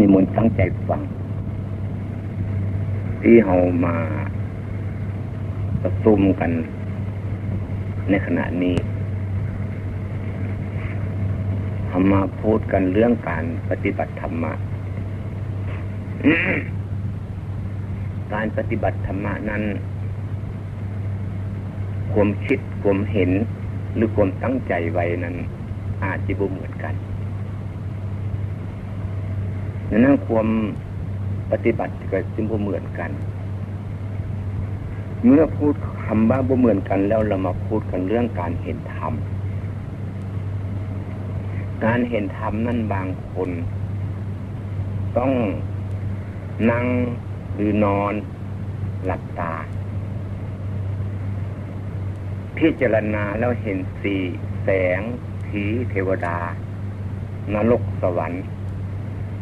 นิมนต์ตั้งใจฟัง ที่เฮามาประชุมกัน ในขณะนี้เฮามาพูดกันเรื่องการปฏิบัติธรรมะ การปฏิบัติธรรมะนั้น ความคิดความเห็นหรือความตั้งใจไว้นั้น อาจจะบ่เหมือนกัน นั้นความปฏิบัติก็จึงบ่เหมือนกัน เมื่อพูดคำว่าบ่เหมือนกันแล้วเรามาพูดกันเรื่องการเห็นธรรม การเห็นธรรมนั่นบางคน ต้องนั่งหรือนอนหลับตา พิจารณาแล้วเห็นสีแสงผีเทวดา นรกสวรรค์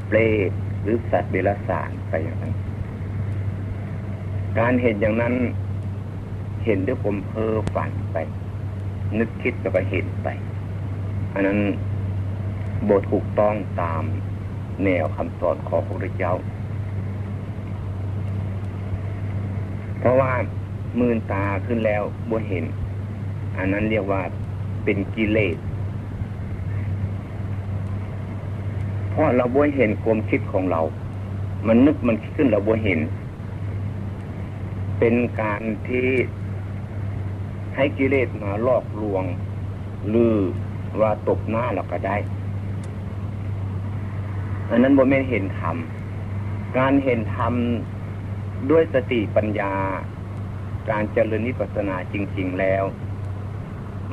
เปรตหรือสัตว์เดรัจฉานไปอย่างนั้น การเห็นอย่างนั้น เห็นด้วยผมเพ้อฝันไป นึกคิดแล้วก็เห็นไป อันนั้นบทถูกต้องตามแนวคำสอนของพระพุทธเจ้า เพราะว่ามืนตาขึ้นแล้วบ่เห็น อันนั้นเรียกว่าเป็นกิเลส ราะเราบ่เห็นความคิดของเรา มันนึกมันคิดขึ้นเราบ่เห็น เป็นการที่ให้กิเลสมาลอกลวงหรือว่าตบหน้าเราก็ได้ อันนั้นบ่ไม่เห็นธรรม การเห็นธรรมด้วยสติปัญญา การเจริญนิพพานาจริง ๆแล้ว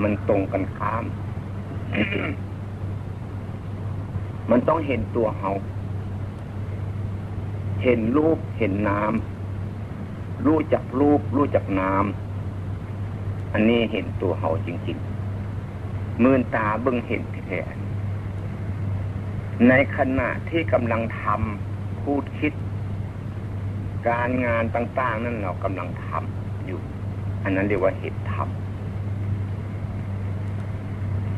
มันตรงกันข้าม มันต้องเห็นตัวเฮาเห็นรูปเห็นน้ำรู้จักรูปรู้จักน้ำอันนี้เห็นตัวเฮาจริงๆมือนตาเบิ่งเห็นแท้ในขณะที่กำลังทำพูดคิด การงานต่าง ๆ นั่นเรากำลังทำอยู่ อันนั้นเรียกว่าเหตุธรรม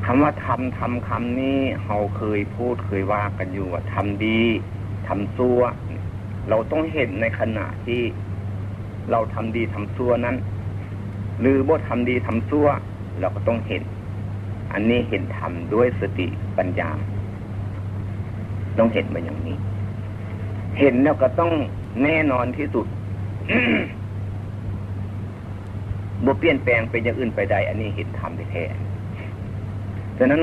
คำว่าทำทำคำนี้เราเคยพูดเคยว่ากันอยู่ว่าทำดีทำซัวเราต้องเห็นในขณะที่เราทำดีทำซัวนั้น หรือบ่ทำดีทำซัวเราก็ต้องเห็น อันนี้เห็นทำด้วยสติปัญญา ต้องเห็นมาอย่างนี้ เห็นแล้วก็ต้องแน่นอนที่สุดบ่เปลี่ยนแปลงไปอย่างอื่นไปใด อันนี้เห็นทำแท้ ฉะนั้น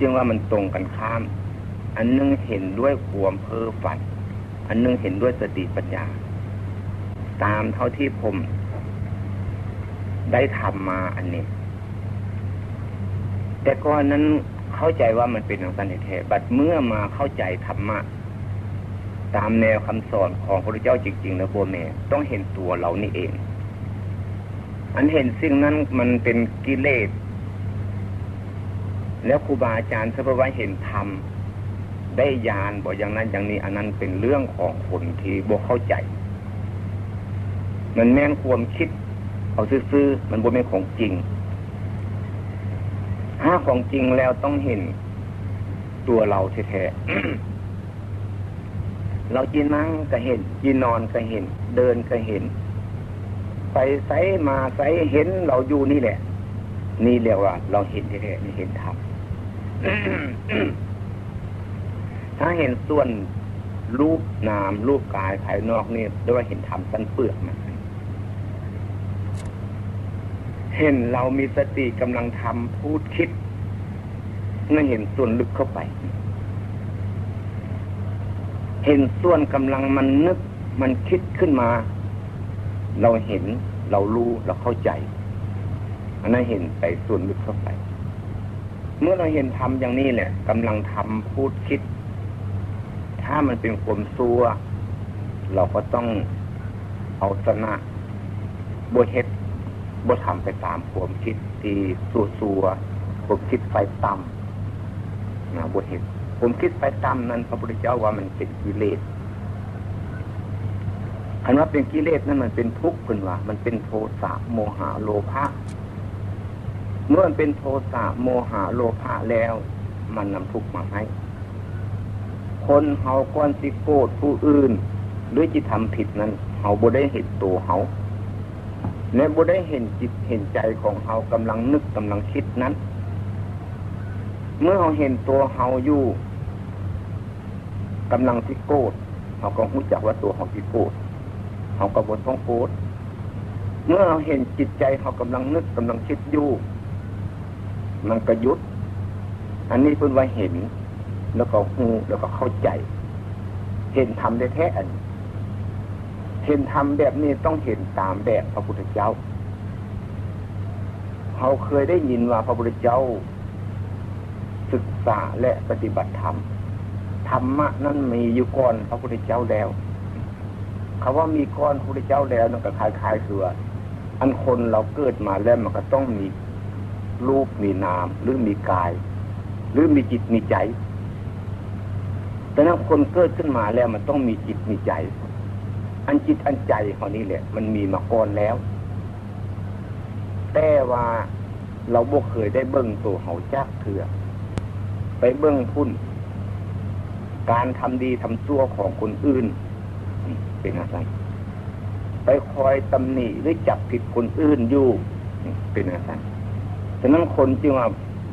จึงว่ามันตรงกันข้าม อันนึงเห็นด้วยความเพ้อฝัน อันนึงเห็นด้วยสติปัญญา ตามเท่าที่ผมได้ทำมาอันนี้ แต่ก่อนนั้นเข้าใจว่ามันเป็นของสันนิเทบัดเมื่อมาเข้าใจธรรมะตามแนวคำสอนของพระเจ้าจริงๆแล้วโบเมต้องเห็นตัวเรานี่เอง อันเห็นสิ่งนั้นมันเป็นกิเลส แล้วครูบาอาจารย์สภาวะเห็นธรรมได้ยานบอกอย่างนั้นอย่างนี้ อันนั้นเป็นเรื่องของคนที่บกเข้าใจ มันแม่นความคิด เอาซื่อๆมันบ่แม่นของจริง ถ้าของจริงแล้วต้องเห็นตัวเราแท้ๆเราจีนั่งก็เห็นจีนอนก็เห็น เดินก็เห็น ไปไสมาไสเห็นเราอยู่นี่แหละ นี่เรียกว่า เราเห็นแท้ๆนี่เห็นธรรม ถ้าเห็นส่วนรูปนามรูปกายภายนอกนี่ด้วยเห็นธรรมสั้นเปลือกมันเห็นเรามีสติกำลังทำพูดคิดนั่นเห็นส่วนลึกเข้าไป เห็นส่วนกำลังมันนึกมันคิดขึ้นมา เราเห็นเรารู้เราเข้าใจ อันนั้นเห็นไปส่วนลึกเข้าไป เมื่อเราเห็นทำอย่างนี้แหละกำลังทำพูดคิด ถ้ามันเป็นความซัวเราก็ต้องเอาชนะบวเฮ็ดบวทำไปตามความคิดที่ซัวซัวความคิดไฟต่ำนะบวเฮ็ดความคิดไฟต่ำนั้น พระพุทธเจ้าว่ามันเป็นกิเลสคันว่าเป็นกิเลสนั้นมันเป็นทุกข์ขึ้นว่า มันเป็นโทสะโมหะโลภะ เมื่อเป็นโทสะโมหะโลภะแล้ว มันนำทุกข์มาให้ คนเฮาก้อนสิโกรธผู้อื่น หรือจิตทำผิดนั้นเฮาบ่ได้เห็นตัวเฮาและบ่ได้เห็นจิตเห็นใจของเฮากำลังนึกกำลังคิดนั้น เมื่อเฮาเห็นตัวเฮาอยู่กำลังที่โกรธเฮาก็รู้จักว่าตัวเฮาที่โกรธเฮาก็บ่ต้องโกรธเมื่อเราเห็นจิตใจเฮากำลังนึกกำลังคิดอยู่ มันก็ยุด อันนี้เพิ่นว่าเห็น แล้วก็หูแล้วก็เข้าใจ เห็นทำได้แท้อันเห็นทำแบบนี้ต้องเห็นตามแบบพระพุทธเจ้าเขาเคยได้ยินว่าพระพุทธเจ้า ศึกษาและปฏิบัติธรรมธรรมะนั้นมีอยู่ก่อนพระพุทธเจ้าแล้วคาว่ามีก้อนพระพุทธเจ้าแล้วนั่นก็คล้ายๆคืออันคนเราเกิดมาแล้วมันก็ต้องมี รูปมีนาม หรือมีกาย หรือมีจิตมีใจ แต่นั้นคนเกิดขึ้นมาแล้วมันต้องมีจิตมีใจ อันจิตอันใจเขานี่แหละ มันมีมาก่อนแล้ว แต่ว่าเราบ่เคยได้เบิ้งตัวเขาจักเถื่อไปเบิ้งพุ่น การทำดีทำชั่วของคนอื่น เป็นอะไรไปคอยตำหนิหรือจับผิดคนอื่นอยู่ เป็นอะไร ฉะนั้นคนจึงว่า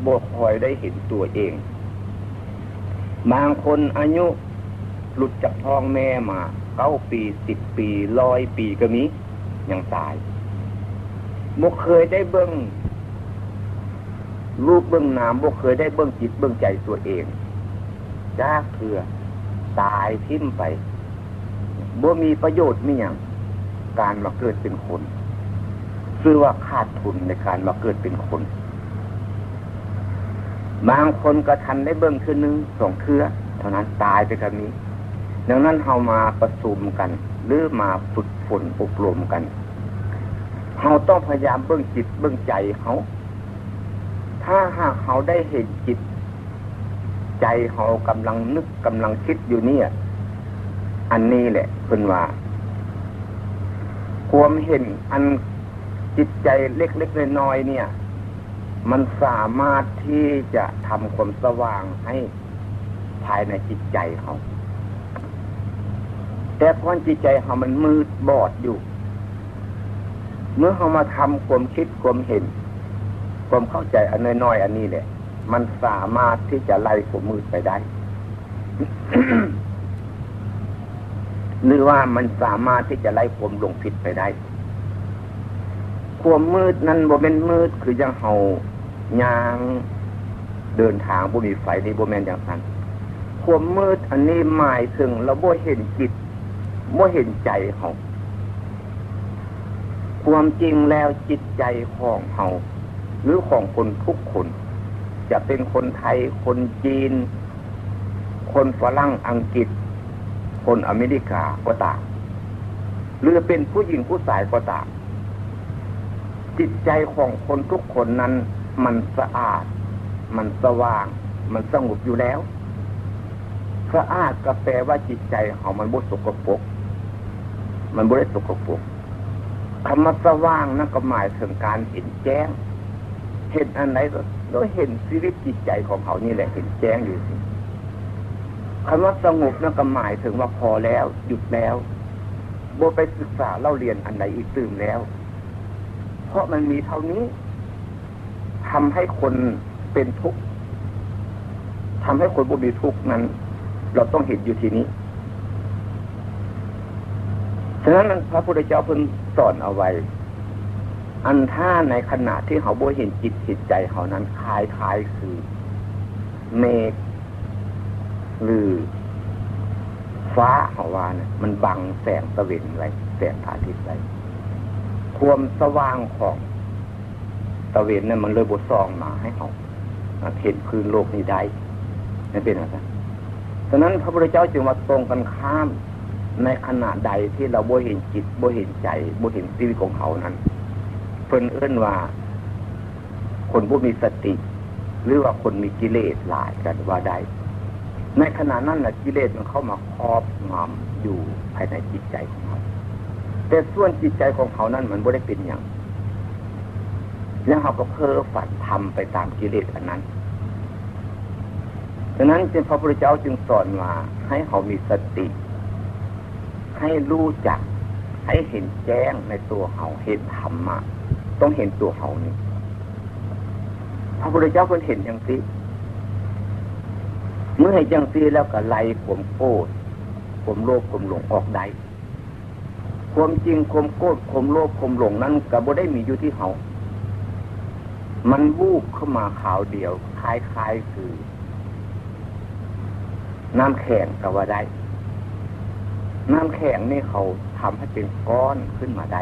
บกคอยได้เห็นตัวเอง บางคนอายุหลุดจากท้องแม่มาเก้าปีสิบปีร้อยปีก็มียังตายบกเคยได้เบิ้งรูปเบื้องนามบกเคยได้เบื้องจิตเบื้องใจตัวเองจ้าเถื่อตายทิ้มไปบ่มีประโยชน์ไม่อย่างการมาเกิดเป็นคนซื้อว่าขาดทุนในการมาเกิดเป็นคน บางคนก็ทันได้เบิ้งคือนึงสองเครือเท่านั้นตายไปกับนี้ดังนั้นเรามาประสุมกัน หรือมาฝึกฝนอบรมกันเราต้องพยายามเบื้องจิตเบื้องใจเขาถ้าหากเขาได้เห็นจิต ใจเขากำลังนึกกำลังคิดอยู่เนี่ย อันนี้แหละเป็นว่า ความเห็นอันจิตใจเล็กๆน้อยๆเนี่ย มันสามารถที่จะทำความสว่างให้ภายในจิตใจเขาแต่ความจิตใจเขามันมืดบอดอยู่ เมื่อเขามาทำความคิดความเห็นความเข้าใจอันน้อยๆอันนี้แหละมันสามารถที่จะไล่ความมืดไปได้หรือว่ามันสามารถที่จะไล่ความหลงผิดไปได้ ความมืดนั้นบ่เป็นมืดคือยังเฮายางเดินทางบ่มีไฟนี่บ่แม่นอย่างนั้นความมืดอันนี้หมายถึงเราบ่เห็นจิตบ่เห็นใจเขาความจริงแล้วจิตใจของเขาหรือของคนทุกคน จะเป็นคนไทย คนจีน คนฝรั่งอังกฤษ คนอเมริกาก็ตามหรือเป็นผู้หญิงผู้ชายก็ตาม จิตใจของคนทุกคนนั้น มันสะอาด มันสว่าง มันสงบอยู่แล้ว สะอาดก็แปลว่าจิตใจเขามันบุสกปกมันบุได้สกปกคำว่าสว่างนั่นก็หมายถึงการเห็นแจ้ง เห็นอันไหนก็เห็นชีวิตจิตใจของเขานี่แหละเห็นแจ้งอยู่สิคำว่าสงบนั่นก็หมายถึงว่าพอแล้วหยุดแล้วโบไปศึกษาเล่าเรียนอันไหนอีกตื่มแล้ว เพราะมันมีเท่านี้ทำให้คนเป็นทุกข์ทำให้คนบ่มีทุกข์นั้น เราต้องเห็นอยู่ทีนี้ฉะนั้นพระพุทธเจ้าเพิ่นสอนเอาไว้ อันท่าในขณะที่เขาบ่เห็นจิตจิตใจเขานั้นคลายคลายคือเมฆหรือ ฟ้าเขาว่านะมันบังแสงตะเวนไว้แสงพระอาทิตย์ไว้ ความสว่างของตะเวนเนี่ยมันเลยบดซองมาให้เขาเห็นพื้นโลกนี้ได้นั่นเป็นอะไรฉะนั้นพระพุทธเจ้าจึงมาตรงกันข้ามในขณะใดที่เราบ่เห็นจิตบ่เห็นใจบ่เห็นชีวิตของเขานั้น เพิ่นเอื้นว่า คนผู้มีสติ หรือว่าคนมีกิเลสหลายกันว่าได้ในขณะนั้นแหละกิเลสมันเข้ามาครอบงำอยู่ภายในจิตใจของเขา แต่ส่วนจิตใจของเขานั้นมันไม่ได้เป็นอย่างแล้วเขาก็เพ้อฝันทำไปตามกิเลสอันนั้นฉะนั้นจึงพระพุทธเจ้าจึงสอนมาให้เขามีสติ ให้รู้จัก ให้เห็นแจ้งในตัวเขาเห็นธรรมะต้องเห็นตัวเขานี่พระพุทธเจ้าเพิ่นเห็นอย่างนี้เมื่อเห็นอย่างนี้แล้วก็ไล่ผมโกรธผมโลภผมหลงออกได้ ความจริงความโกรธความโลภความหลงนั้นกับบ่ได้มีอยู่ที่เขามันวูบเข้ามาข่าวเดียว คล้ายๆคือ น้ำแข็งกับว่าได้ น้ำแข็งนี่เขาทำให้เป็นก้อนขึ้นมาได้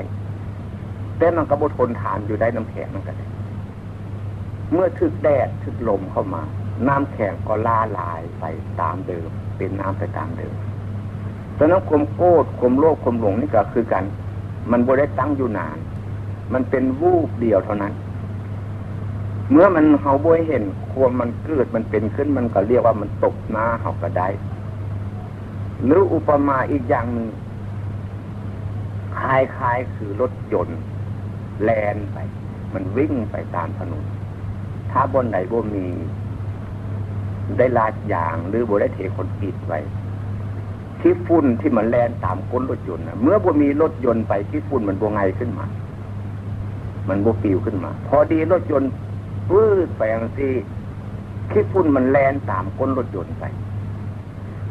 แต่มันก็บทนทานอยู่ได้น้ำแข็งนั่นก็ได้ เมื่อถึกแดดถึกลมเข้ามา น้ำแข็งก็ล่าลายไปตามเดิม เป็นน้ำไปตามเดิม ตอนนั้นความโกรธความโลภความหลงนี่ก็คือกัน มันบ่ได้ตั้งอยู่นาน มันเป็นวูบเดียวเท่านั้น เมื่อมันเฮาบ่เห็นความมันเกิดมันเป็นขึ้นมันก็เรียกว่ามันตกหน้าเฮาก็ได้ หรืออุปมาอีกอย่างหนึ่งคล้ายๆคือรถยนต์แลนไป มันวิ่งไปตามถนน ถ้าบนไหนบ่มีได้ลาดยางหรือบ่ได้เทคนปิดไว้ ที่ฝุ่นที่มันแลนตามก้นรถยนต์เมื่อบ่มีรถยนต์ไปที่ฝุ่นมันบวไงขึ้นมา มันบวปิวขึ้นมา พอดีรถยนต์ปื้ดไปอังที่ที่ฝุ่นมันแลนตามก้นรถยนต์ไป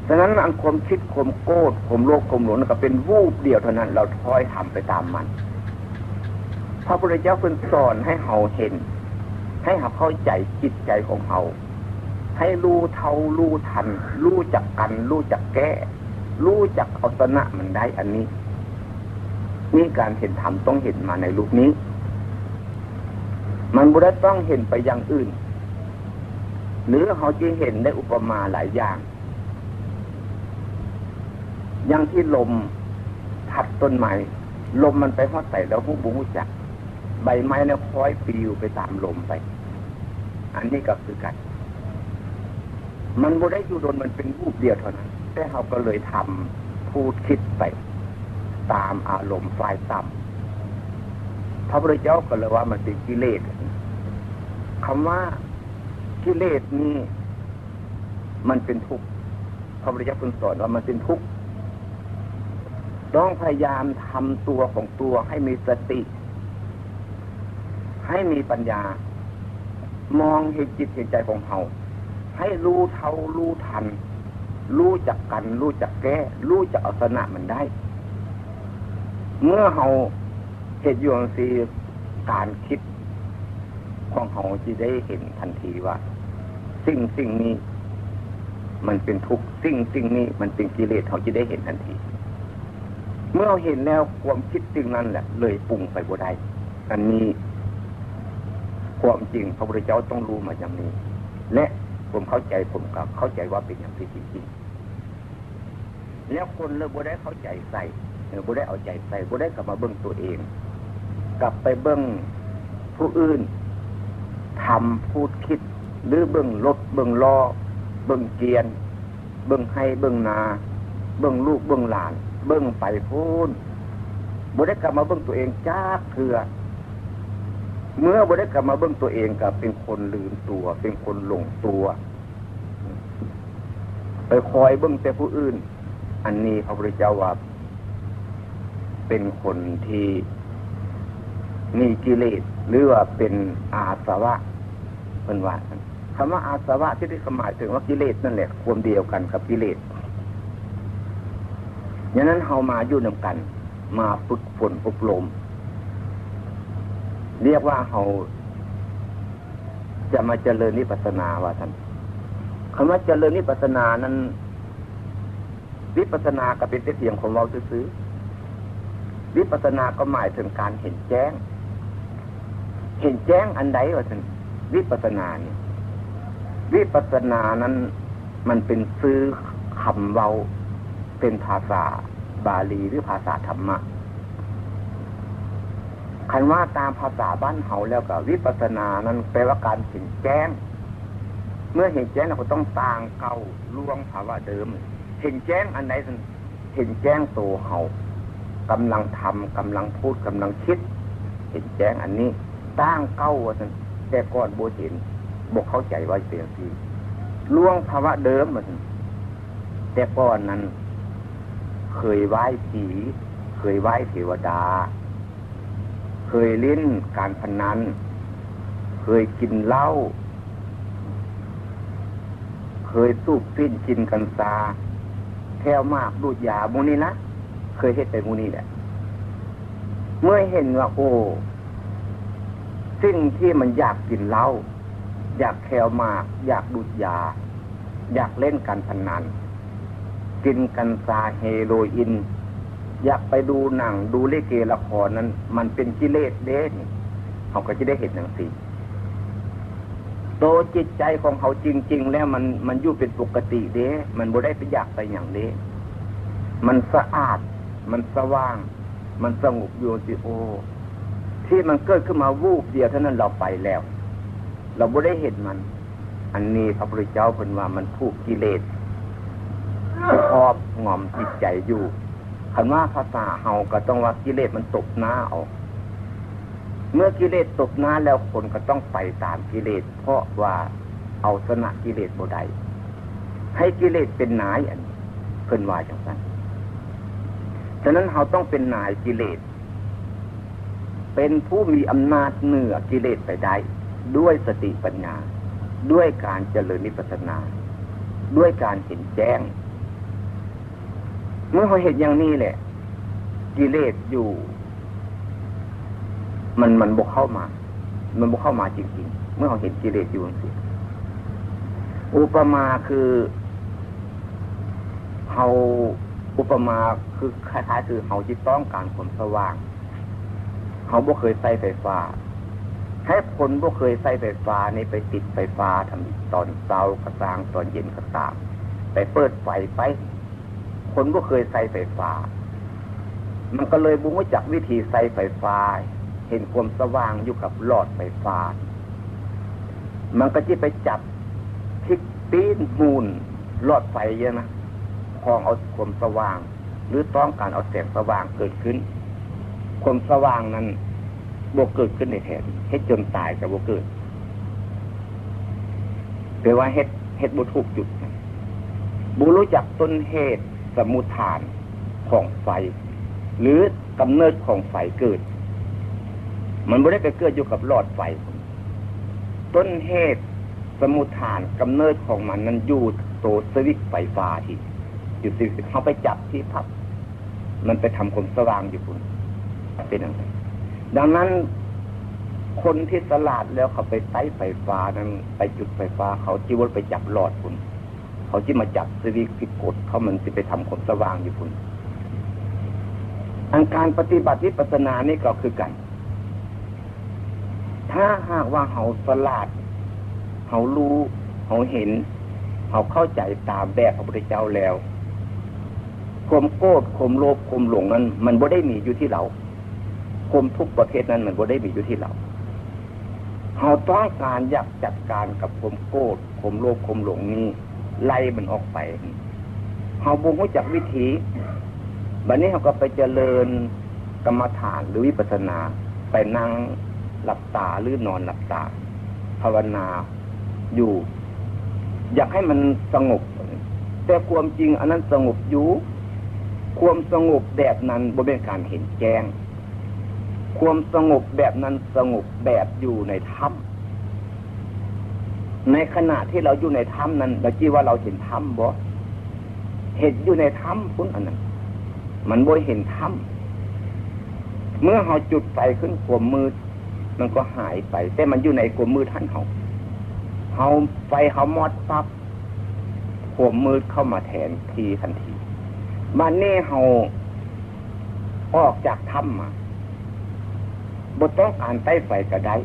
ฉะนั้นอันความคิดความโกรธความโลภความหลงก็เป็นวูบเดียวเท่านั้น เราทอยทำไปตามมัน พระพุทธเจ้าเพิ่นสอนให้เฮาเห็น ให้เฮาเข้าใจจิตใจของเฮาให้รู้เท่ารู้ทัน รู้จักกัน รู้จักแก้ รู้จักเอาชนะมันได้อันนี้ นี่การเห็นธรรมต้องเห็นมาในรูปนี้ มันบุได้ต้องเห็นไปอย่างอื่น หรือเขาจะเห็นได้อุปมาหลายอย่าง อย่างที่ลมทัดต้นไม้ลมมันไปหอดใส่แล้วหูบุหูจัก ใบไม้เนี่ยคอยปลิวไปตามลมไป อันนี้ก็คือกัน มันบุได้อยู่โดนมันเป็นรูปเดียวเท่านั้น แต่เขาก็เลยทำพูดคิดไป ตามอารมณ์ฝ่ายต่ำพระพุทธเจ้าก็เลยว่ามันเป็นกิเลสคำว่ากิเลสนี้มันเป็นทุกข์พระพุทธเจ้าคุณสอนว่ามันเป็นทุกข์ต้องพยายามทำตัวของตัวให้มีสติ ให้มีปัญญา มองเห็นจิตเห็นใจของเขาให้รู้เท่ารู้ทัน รู้จักกัน รู้จักแก้ รู้จักเอาชนะมันได้ เมื่อเราเหตุยวงสีการคิดของเขาจะได้เห็นทันทีว่า สิ่งสิ่งนี้ มันเป็นทุกสิ่งสิ่งนี้มันเป็นกิเลสเขาจะได้เห็นทันที เมื่อเราเห็นแล้วความคิดสิ่งนั้นแหละ เลยปรุงไปบ่ได้อันนี้ความจริงพระพุทธเจ้าต้องรู้มาอย่างนี้ และผมเข้าใจผมก็เข้าใจว่าเป็นอย่างที่จริง แล้วคนเลยบ่ได้เข้าใจใส่บ่ได้เอาใจใส่บ่ได้กลับมาเบิ้งตัวเอง กลับไปเบิ้งผู้อื่นทำพูดคิด หรือเบิ้งรถเบิ้งล้อเบิ้งเกียน เบิ้งไฮ่เบิ้งนา เบิ้งลูกเบิ้งหลาน เบิ้งไปพูนบ่ได้กลับมาเบิ้งตัวเองจักเถื่อเมื่อบ่ได้กลับมาเบิ้องตัวเองกับเป็นคนลืมตัว เป็นคนหลงตัว ไปคอยเบิ้องแต่ผู้อื่น อันนี้พระพุทธเจ้าว่าเป็นคนที่มีกิเลสหรือว่าเป็นอาสวะเป็นว่าคำว่าอาสวะที่ได้หมายถึงว่ากิเลสนั่นแหละควมเดียวกันกับกิเลสอย่างนั้นเฮามาอยู่นำกัน มาฝึกฝนอบรม เรียกว่าเฮาจะมาเจริญนิพพานาว่าท่านคำว่าเจริญนิพพานานั้น วิปัสนาก็เป็นเสียงของเราซื้อวิปัสนาก็หมายถึงการเห็นแจ้ง เห็นแจ้งอันใดวะท่านวิปัสนาเนี่ยวิปัสนานั้นมันเป็นซื้อคำเว้าเป็นภาษาบาลีหรือภาษาธรรมะคันว่าตามภาษาบ้านเฮาแล้วกับวิปัสนานั้นแปลว่าการเห็นแจ้ง เมื่อเห็นแจ้งเราก็ต้องต่างเก่าล่วงภาวะเดิม เห็นแจ้งอันไหนเห็นแจ้งตัวเฮากำลังทำกำลังพูดกำลังคิด เห็นแจ้งอันนี้ตั้งเก้าว่าแต่ก่อนโบเห็นบกเข้าใจว่าเป็นสีล่วงภาวะเดิมมันแต่ก่อนนั้น เคยไหว้ผี เคยไหว้เทวดา เคยเล่นการพนัน เคยกินเหล้า เคยสูบปิ้นกินกันซา แควมากดูดยามูนี่นะเคยเห็นแต่มูนี่แหละ เมื่อเห็นว่าโอ้สิ่งที่มันอยากกินเหล้าอยากแควมาก อยากดูดยา อยากเล่นการพนัน กินกันซาเฮโรอีนอยากไปดูหนังดูเลเกละครนั้น มันเป็นกิเลสเด่นเขาก็จะได้เห็นหนังสี โตจิตใจของเขาจริง ๆ แล้วมันมันอยู่เป็นปกติเด้มันบ่ได้ไปอยากไปอย่างเด้มันสะอาด มันสว่าง มันสงบอยู่สิโอ ที่มันเกิดขึ้นมาวูบเดียวเท่านั้นเราไปแล้ว เราบ่ได้เห็นมัน อันนี้พระพุทธเจ้าเป็นว่ามันผูกกิเลสครอบงอมจิตใจอยู่คันว่าภาษาเฮาก็ต้องว่ากิเลสมันตกหน้าออก เมื่อกิเลสตกน้าแล้วคนก็ต้องไปตามกิเลส เพราะว่าเอาชนะกิเลสบ่ได้ให้กิเลสเป็นนายอันเพิ่นว่าจังนั้นฉะนั้นเราต้องเป็นนายกิเลส เป็นผู้มีอำนาจเหนือกิเลสไปได้ด้วยสติปัญญา ด้วยการเจริญนิพพานา ด้วยการเห็นแจ้ง เมื่อเขาเห็นอย่างนี้แหละ กิเลสอยู่ มันมันบกเข้ามา มันบกเข้ามาจริงๆ เมื่อเขาเห็นกิเลสอยู่สิอุปมาคือเขาอุปมาคือคล้ายๆคือเขาจิตต้องการความสว่างเขาบ่เคยใส่ไฟฟ้าแค่คนบ่เคยใส่ไฟฟ้านี่ไปติดไฟฟ้าทำตอนเช้ากระซางตอนเย็นกระตามไปเปิดไฟไป คนก็เคยใส่ไฟฟ้า มันก็เลยบุ้งจักวิธีใส่ไฟฟ้า เห็นความสว่างอยู่กับหลอดไฟฟ้า มันก็จะไปจับทิกปีนมูลหลอดไฟเยอะนะคลองเอาความสว่าง หรือต้องการเอาแสงสว่างเกิดขึ้น ความสว่างนั้นบวกเกิดขึ้นในแทนเฮ็ดจนตายกับบวกเกิดแปลว่าเฮ็ดเฮ็ดบุถูกจุดบุรู้จักต้นเหตุสมุทฐานของไฟ หรือกำเนิดของไฟเกิด มันไม่ได้ไปเกิดอยู่กับหลอดไฟ ต้นเหตุสมุทฐานกำเนิดของมันนั้นอยู่โตสวิตไฟฟ้าที่อยู่สิเขาไปจับที่พับ มันไปทำความสว่างอยู่คุณเป็นอย่างไรดังนั้นคนที่สลาดแล้วเขาไปใช้ไฟฟ้านั้น ไปจุดไฟฟ้า เขาจีวรไปจับหลอดคุณเขาที่มาจับสวิตผิดกฎเขามันจะไปทำความสว่างอยู่คุณอันการปฏิบัติวิปัสสนานี่ก็คือกัน ถ้าหากว่าเขาสลาดเขารู้เขาเห็นเขาเข้าใจตามแบบพระพุทธเจ้าแล้วความโกรธความโลภความหลงนั้น มันบ่ได้มีอยู่ที่เราความทุกประเภทนั้นมันบ่ได้มีอยู่ที่เราเขาต้องการอยากจัดการกับความโกรธความโลภความหลงนี้ไล่มันออกไปเขาบุงจากวิธีบัดนี้เขาก็ไปเจริญกรรมฐานหรือวิปัสนาไปนั่ง หลับตาหรือนอนหลับตา ภาวนาอยู่ อยากให้มันสงบ แต่ความจริงอันนั้นสงบอยู่ ความสงบแบบนั้นบ่เป็นการเห็นแจ้ง ความสงบแบบนั้นสงบแบบอยู่ในถ้ำในขณะที่เราอยู่ในถ้ำนั้นเราคิดว่าเราเห็นถ้ำบ่เห็นอยู่ในถ้ำพุ่นอันนั้นมันบ่เห็นถ้ำเมื่อเราจุดไฟขึ้นขวมมืด มันก็หายไป แต่มันอยู่ในขวมมืดท่านเขาเขาไฟเขามอดปั๊บขวมมืดเข้ามาแทนทีทันทีมันนี่เขาออกจากถ้ำมาบทต้องการใต้ไฟก็ได้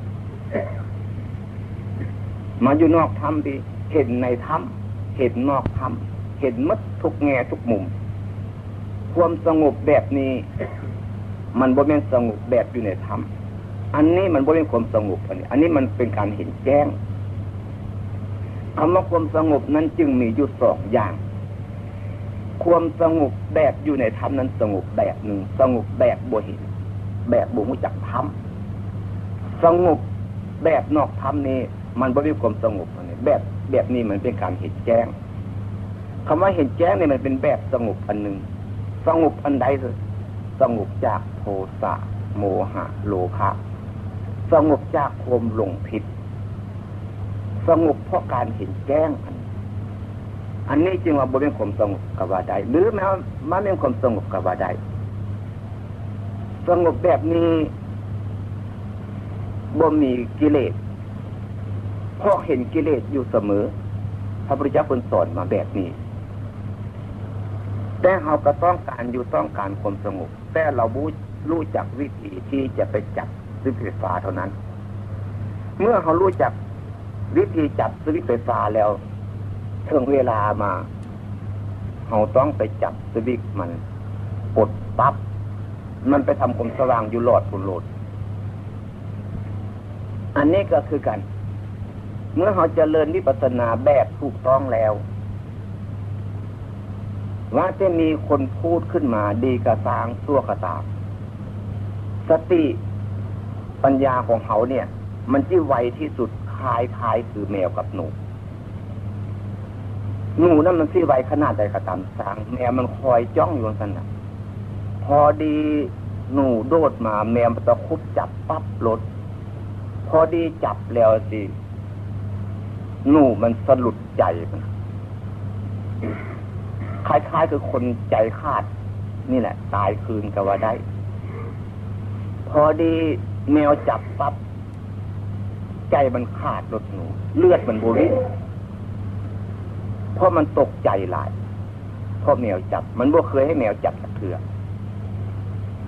มาอยู่นอกถ้ำดีเห็นในถ้ำเห็นนอกถ้ำเห็นมัดทุกแง่ทุกมุม ความสงบแบบนี้ มันบ่เป็นสงบแบบอยู่ในถ้ำ อันนี้มันบ่เป็นความสงบอันนี้ อันนี้มันเป็นการเห็นแจ้งคำว่าความสงบนั้นจึงมีอยู่สองอย่าง ความสงบแบบอยู่ในถ้ำนั้นสงบแบบหนึ่งสงบแบบบ่เห็น แบบบ่รู้จักถ้ำสงบแบบนอกถ้ำนี้ มันบ่มีความสงบอันนี้ แบบแบบนี้มันเป็นการเห็นแจ้งคำว่าเห็นแจ้งเนี่ยมันเป็นแบบสงบอันหนึ่งสงบอันใดสงบจากโทสะโมหะ โลภะ สงบจากความหลงผิด สงบเพราะการเห็นแจ้งอันอันนี้จึงว่าบ่เป็นความสงบกับว่าใดหรือแม้ว่ามันเป็นความสงบกับว่าใดสงบแบบนี้บ่มีกิเลสเพราะเห็นกิเลสอยู่เสมอ พระพุทธเจ้าคนสอนมาแบบนี้ แต่เราก็ต้องการอยู่ต้องการความสงบแต่เราบูรู้จักวิธีที่จะไปจับ สวิตไฟฟ้าเท่านั้น เมื่อเขารู้จักวิธีจับสวิตไฟฟ้าแล้วถึงเวลามาเขาต้องไปจับสวิตมันกดปั๊บมันไปทำความสว่างอยู่หลอดผุนโหลด อันนี้ก็คือกัน เมื่อเขาจเจริญวิปัสสนาแบบถูกต้องแล้วว่าจะมีคนพูดขึ้นมาดีกระสางสั่วกระตามสติ ปัญญาของเขาเนี่ย มันที่ไวที่สุดคล้ายคล้ายคือแมวกับหนู หนูนั่นมันที่ไวขนาดใดกระตามสางแมวมันคอยจ้องอยู่นั่นนะพอดีหนูโดดมาแมวมันตะคุบจับปั๊บรถพอดีจับแล้วสิหนูมันสลุดใจมันคล้ายๆคือคนใจขาด นี่แหละ ตายคืนก็ว่าได้ พอดี แมวจับปับ๊บใจมันขาดรถหนู เลือดมันบริเพราะมันตกใจหลายเพราะแมวจับ มันบ่เคยให้แมวจับเถื่อ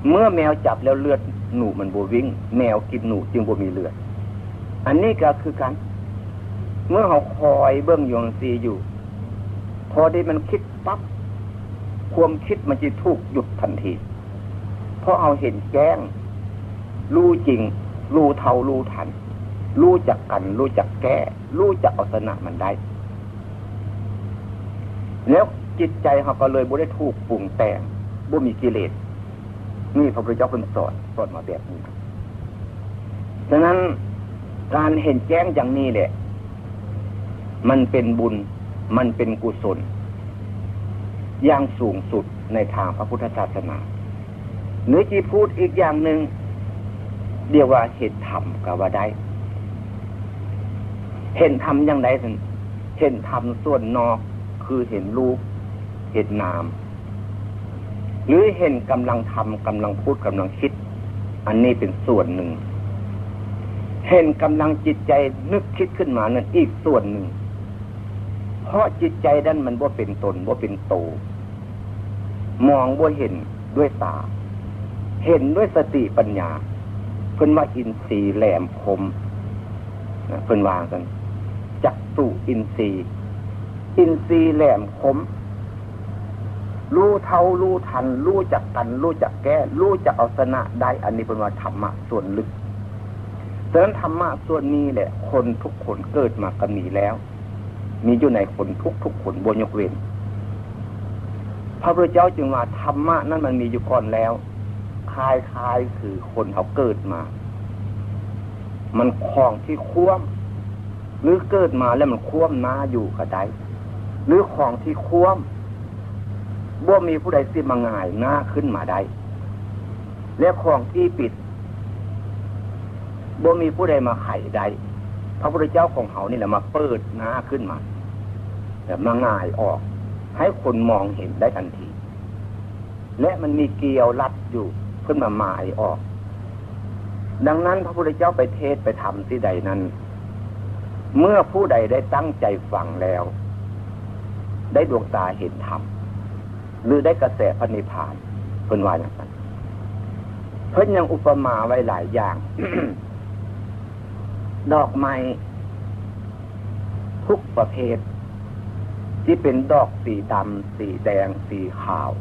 เมื่อแมวจับแล้วเลือดหนูมันบวิ่ง แมวกินหนูจึงบ่มีเลือด อันนี้ก็คือการเมื่อเขาคอยเบื้องยงซีอยู่ พอได้มันคิดปับ๊บความคิดมันจะถูกหยุดทันที เพราะเอาเห็นแจ้ง รู้จริง รู้เท่ารู้ทัน รู้จักกัน รู้จักแก้ รู้จักเอาชนะมันได้ แล้วจิตใจเขาก็เลยบ่ได้ถูกปรุงแต่งบ่มีกิเลสนี่พระพุทธเจ้าเป็นสอนสอนมาแบบนี้ฉะนั้นการเห็นแจ้งอย่างนี้แหละ มันเป็นบุญ มันเป็นกุศล อย่างสูงสุดในทางพระพุทธศาสนาหรือจีพูดอีกอย่างหนึ่ง เรียกว่าเห็นธรรมกับว่าได้ เห็นธรรมอย่างไรสิเห็นธรรมส่วนนอกคือเห็นรูปเห็นนาม หรือเห็นกำลังทำกำลังพูดกำลังคิด อันนี้เป็นส่วนหนึ่ง เห็นกำลังจิตใจนึกคิดขึ้นมานั่นอีกส่วนหนึ่ง เพราะจิตใจนั้นมันว่าเป็นตนว่าเป็นโต มองว่าเห็นด้วยตา เห็นด้วยสติปัญญา เพิ่นว่าอินทรีย์แหลมคมเพิ่นวางกันจักสุอินทรีย์อินทรีย์แหลมคมรู้เท่ารู้ทัน รู้จักกัน รู้จักแก้ รู้จักเอาชนะได้ อันนี้เป็นว่าธรรมะส่วนลึกดังนั้นธรรมะส่วนนี้แหละ คนทุกคนเกิดมากันมีแล้ว มีอยู่ในคนทุกทุกคนบนยกเว้นพระพุทธเจ้าจึงว่าธรรมะนั้นมันมีอยู่ก่อนแล้ว คลายคลายคือคนเขาเกิดมา มันคลองที่คว่ำหรือเกิดมาแล้วมันคว่ำน้าอยู่กระไดหรือของที่คว่ำบ่มีผู้ใดสิมาง่ายหน้าขึ้นมาได้และของที่ปิดบ่มีผู้ใดมาไขได้พระพุทธเจ้าของเขานี่แหละมาเปิดหน้าขึ้นมาแต่มาง่ายออก ให้คนมองเห็นได้ทันที และมันมีเกลียวรัดอยู่ เพื่อมาหมายออก ดังนั้นพระพุทธเจ้าไปเทศไปทำที่ใดนั้น เมื่อผู้ใดได้ตั้งใจฟังแล้ว ได้ดวงตาเห็นธรรมหรือได้กระแสพระนิพพานเพิ่นว่าอย่างนั้นเพิ่นยังอุปมาไว้หลายอย่าง ดอกไม้ทุกประเภท ที่เป็นดอกสีดำ สีแดง สีขาว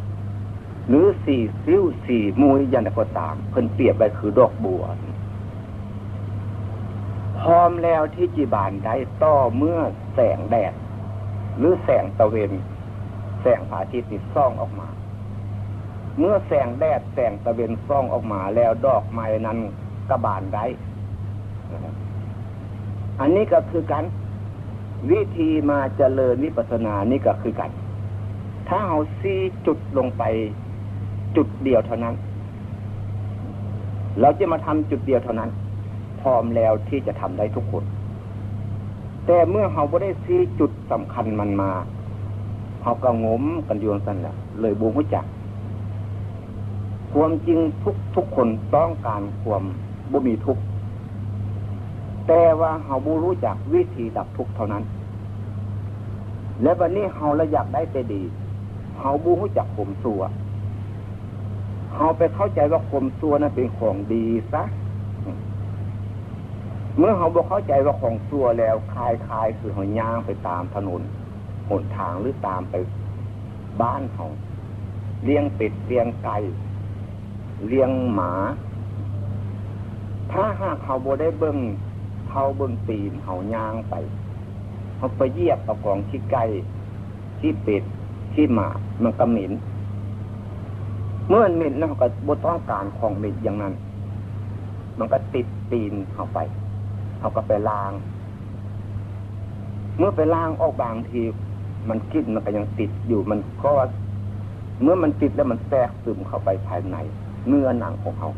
หรือสี่ซิ้วสี่มุยยันก็ตาม เพิ่นเปรียบไปคือดอกบัวพร้อมแล้วที่จีบานได้ต่อเมื่อแสงแดด หรือแสงตะเวนแสงพระอาทิตย์ติดซ่องออกมา เมื่อแสงแดดแสงตะเวนซ่องออกมาแล้วดอกไม้นั้นกระบานได้อันนี้ก็คือกัน วิธีมาเจริญวิปัสสนานี่ก็คือกัน ถ้าเอาซีจุดลงไป จุดเดียวเท่านั้น เราจะมาทำจุดเดียวเท่านั้น พร้อมแล้วที่จะทำได้ทุกคน แต่เมื่อเราไม่ได้ซีจุดสำคัญมันมาเขาก็งมกันโยนสันแหละเลยบูมุจักความจริงทุกทุกคนต้องการความบ่มีทุกข์แต่ว่าเฮาบูรู้จักวิธีดับทุกข์เท่านั้น และวันนี้เฮาละอยากได้แต่ดีเฮาบูรู้จักข่มสัว เฮาไปเข้าใจว่าข่มสัวนั้นเป็นของดีซะเมื่อเฮาบอกเข้าใจว่าของสัวแล้วคลายคลายคือเฮาย่างไปตามถนนหนทางหรือตามไปบ้านเขาเลี้ยงเป็ดเลี้ยงไก่เลี้ยงหมา ถ้าหากเขาโบได้เบิ้งเขาเบิ้งตีนเขาย่างไปเขาไปเยียบกับกองที่ไก่ที่เป็ดที่หมา มันก็เหม็น เมื่อมันเม็นแล้วเขาก็บต้องการของเม็นอย่างนั้น มันก็ติดตีนเข้าไปเขาก็ไปล้าง เมื่อไปล้างออกบางที มันกินมันก็ยังติดอยู่มันก็เมื่อมันติดแล้วมันแทรกซึมเข้าไปภายในเนื้อหนังของเขา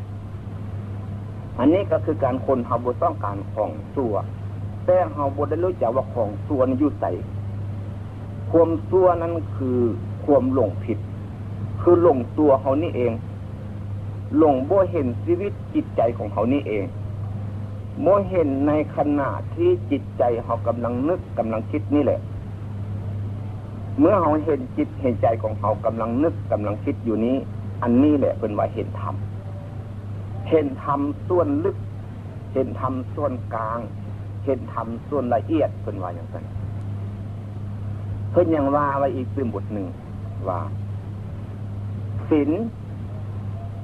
อันนี้ก็คือการคนเขาบต้องการของซัวแต่เขาบได้รู้จักว่าของซัวนั้นอยู่ใส่ความซัวนั้นคือความหลงผิด คือหลงตัวเขานี่เอง หลงบ่เห็นชีวิตจิตใจของเขานี่เองโมเห็นในขณะที่จิตใจเขากำลังนึกกำลังคิดนี่แหละ เมื่อเราเห็นจิตเห็นใจของเขากำลังนึกกำลังคิดอยู่นี้ อันนี้แหละเป็นว่าเห็นธรรมเห็นธรรมส่วนลึก เห็นธรรมส่วนกลาง เห็นธรรมส่วนละเอียดเป็นว่าอย่างนั้นเพิ่นยังว่าไว้อีกเป็นบทหนึ่งว่า ศีล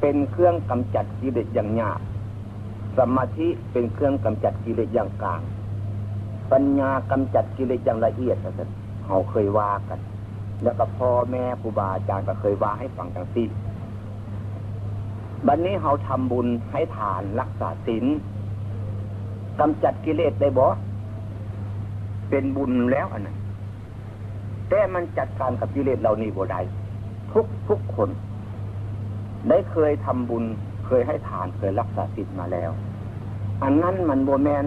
เป็นเครื่องกำจัดกิเลสอย่างหยาบสมาธิเป็นเครื่องกำจัดกิเลสอย่างกลาง ปัญญากำจัดกิเลสอย่างละเอียดนะเขาเคยว่ากัน แล้วก็พ่อแม่ครูบาอาจารย์ก็เคยว่าให้ฟังจังซี่บัดนนี้เขาทำบุญให้ทานรักษาศีลกำจัดกิเลสได้บ่เป็นบุญแล้วอันนั้นแต่มันจัดการกับกิเลสเรานี่บ่ได้ทุกทุกคน ได้เคยทำบุญเคยให้ทานเคยรักษาศีลมาแล้ว อันนั้นมันโบแมน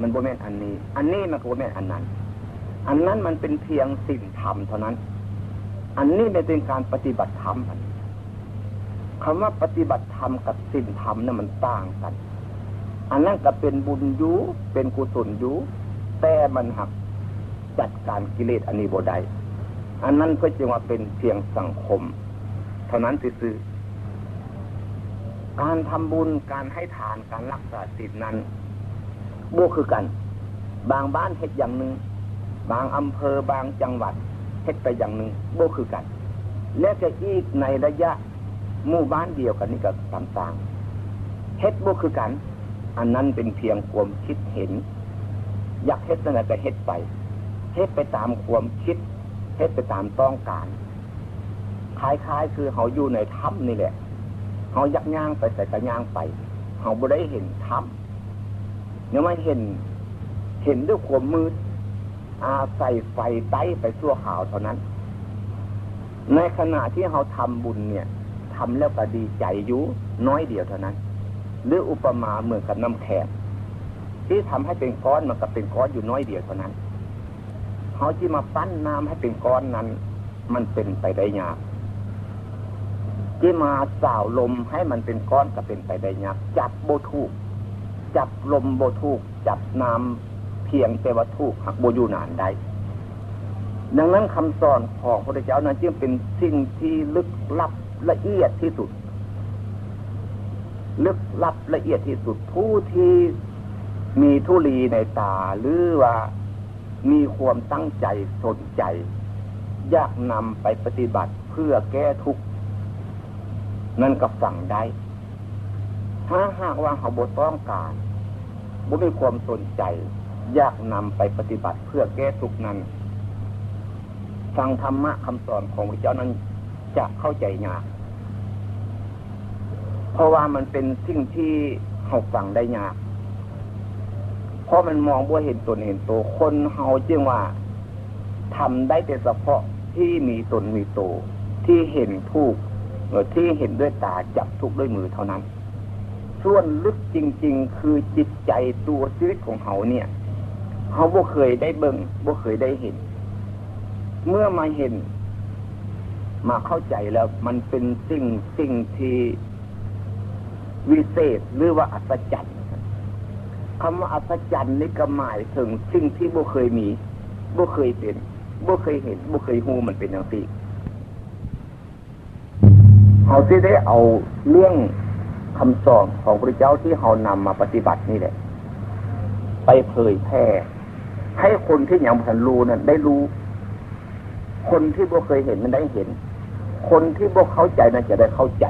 มันโบแมนอันนี้ อันนี้มันโบแมนอันนั้น อันนั้นมันเป็นเพียงสิ่งธรรมเท่านั้น อันนี้เป็นการปฏิบัติธรรมคำว่าปฏิบัติธรรมกับสิ่งธรรมนี่ยมันต่างกัน อันนั้นก็เป็นบุญยุเป็นกุศลยุแต่มันหักจัดการกิเลสอันนี้โบได้อันนั้นก็จึงว่าเป็นเพียงสังคม เท่านั้นซื่อการทำบุญการให้ทานการรักษาศีลนั้นบูคือกัน บางบ้านเห็ดอย่างหนึ่งบางอำเภอบางจังหวัดเฮ็ดไปอย่างหนึ่งโบคือกัน และจะอีกในระยะหมู่บ้านเดียวกันนี่ก็ต่างๆเฮ็ดโบคือกัน อันนั้นเป็นเพียงความคิดเห็น อยากเฮ็ดนั่นก็เฮ็ดไปเฮ็ดไปตามความคิดเฮ็ดไปตามต้องการ คล้ายๆ คือเขาอยู่ในถ้ำนี่แหละเขายักย่างไปใส่กระย่างไปเขาบ่ได้เห็นถ้ำเนี่ยไม่เห็น เห็นด้วยความมืด อาศัยไฟไต้ไปชั่วขาวเท่านั้น ในขณะที่เราทำบุญเนี่ยทำแล้วก็ดีใจอยู่น้อยเดียวเท่านั้น หรืออุปมาเหมือนกับน้ำแข็งที่ทำให้เป็นก้อนมันก็เป็นก้อนอยู่น้อยเดียวเท่านั้นเขาที่มาปั้นน้ำให้เป็นก้อนนั้น มันเป็นไปได้ยาก ที่มาสาวลมให้มันเป็นก้อนก็เป็นไปได้ยากจับโบทูกจับลมโบทูกจับน้ำเพียงแต่ว่าทูกหักโบยูนานได้ดังนั้นคำสอนของพระเจ้านั้นจึงเป็นสิ่งที่ลึกลับละเอียดที่สุด ลึกลับละเอียดที่สุดผู้ที่มีทุลีในตาหรือว่ามีความตั้งใจสนใจ อยากนำไปปฏิบัติเพื่อแก้ทุกข์ นั่นก็ฟังได้ ถ้าหากว่าเขาบต้องการบุมีความสนใจ อยากนำไปปฏิบัติเพื่อแก้ทุกนั้น ฟังธรรมะคำสอนของพระเจ้านั้นจะเข้าใจยาก เพราะว่ามันเป็นสิ่งที่เขาฟังได้ยาก เพราะมันมองบ่เห็นตนเห็นตัวคนเฮาจึงว่าทำได้แต่เฉพาะที่มีตนมีตัวที่เห็นทุก ที่เห็นด้วยตาจับทุกด้วยมือเท่านั้น ส่วนลึกจริง ๆ คือจิตใจตัวชีวิตของเขาเนี่ยเขาบ่เคยได้เบิ่งบ่เคยได้เห็น เมื่อมาเห็น มาเข้าใจแล้วมันเป็นสิ่งสิ่งที่วิเศษหรือว่าอัศจรรย์คำว่าอัศจรรย์นี่ก็หมายถึงสิ่งที่บ่เคยมีบ่เคยเป็นบ่เคยเห็นบ่เคยหูมันเป็นอย่างนี้ เขาที่ได้เอาเรื่องคำสอนของพระเจ้าที่เขานำมาปฏิบัตินี่แหละ ไปเผยแพร่ให้คนที่ยังพันรู้นั้นได้รู้ คนที่บ่เคยเห็นนั้นได้เห็น คนที่บ่เข้าใจนั้นจะได้เข้าใจ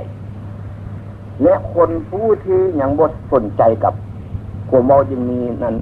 และคนผู้ที่ยังบ่สนใจกับหัวเมาจึงมีนั้น